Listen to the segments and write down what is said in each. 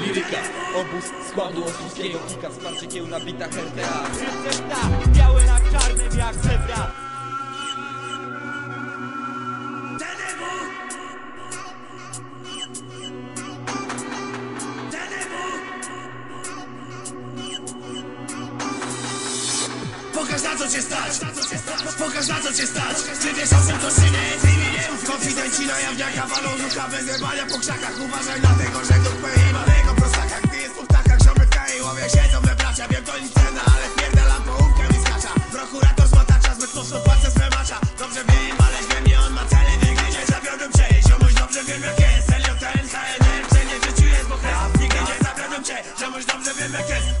Liryka, obóz składu osuskiego Kika z kwarczykiem na bitach RTA Recepta, biały na czarnym jak zebra. Co cię stać? Pokaż na co cię stać? Czy wiesz o czym to czy nie nie Konfidenci na jawniaka Walą luka bez jebania po krzakach. Uważaj na tego, że dupę i malego prostaka Gdy jest po ptakach w i łowie Siedzą we bracia Wiem to nic cena Ale pierdalam połówkę mi skacza. Prokurator zmatacza Zbyt mocno płacę swe macza. Dobrze wiem, ale wiem nie on ma cele Nigdy nie zawiodłem cię Ziomuś dobrze wiem jak jest L.J.N. KNR Cenię w życiu jest pokres Nigdy nie zawiodłem cię Ziomuś dobrze wiem jak jest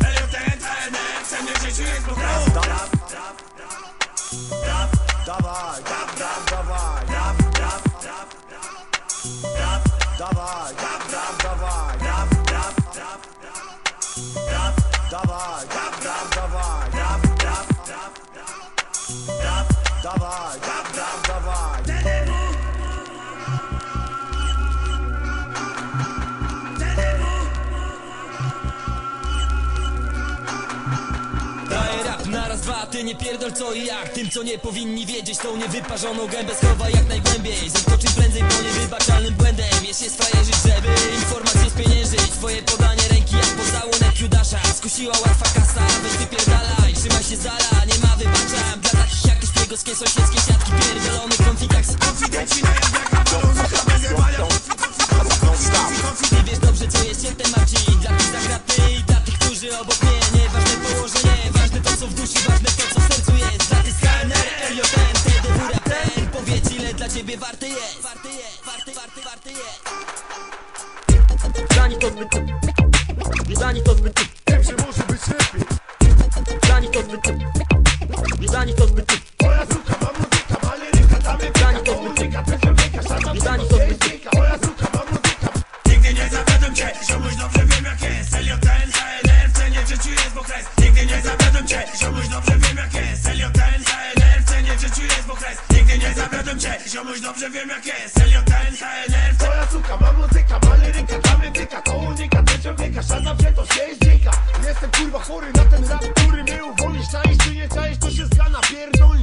Давай, давай, давай, давай. давай, давай, давай. Ty nie pierdol co i jak. Tym co nie powinni wiedzieć tą niewyparzoną gębę Schowaj jak najgłębiej, zeskoczy prędzej po niewybaczalnym błędem. Jest frajerzyć, żeby informacje spieniężyć Twoje podanie ręki jak pocałunek Judasza. Skusiła łatwa ciebie warty jest. Warty jest, warty, warty, jest. Dla nich to zbyt Dla nich to zbyt cię Ziomuś dobrze wiem jak jest L.J.N. KNR W moja suka ma muzyka, ma liryka, tam jest to unika, to człowieka, szatan to się znika. Jestem kurwa chory na ten rap, który mnie uwolni. Czaisz czy nie czaisz, to się zgana pierdolnie.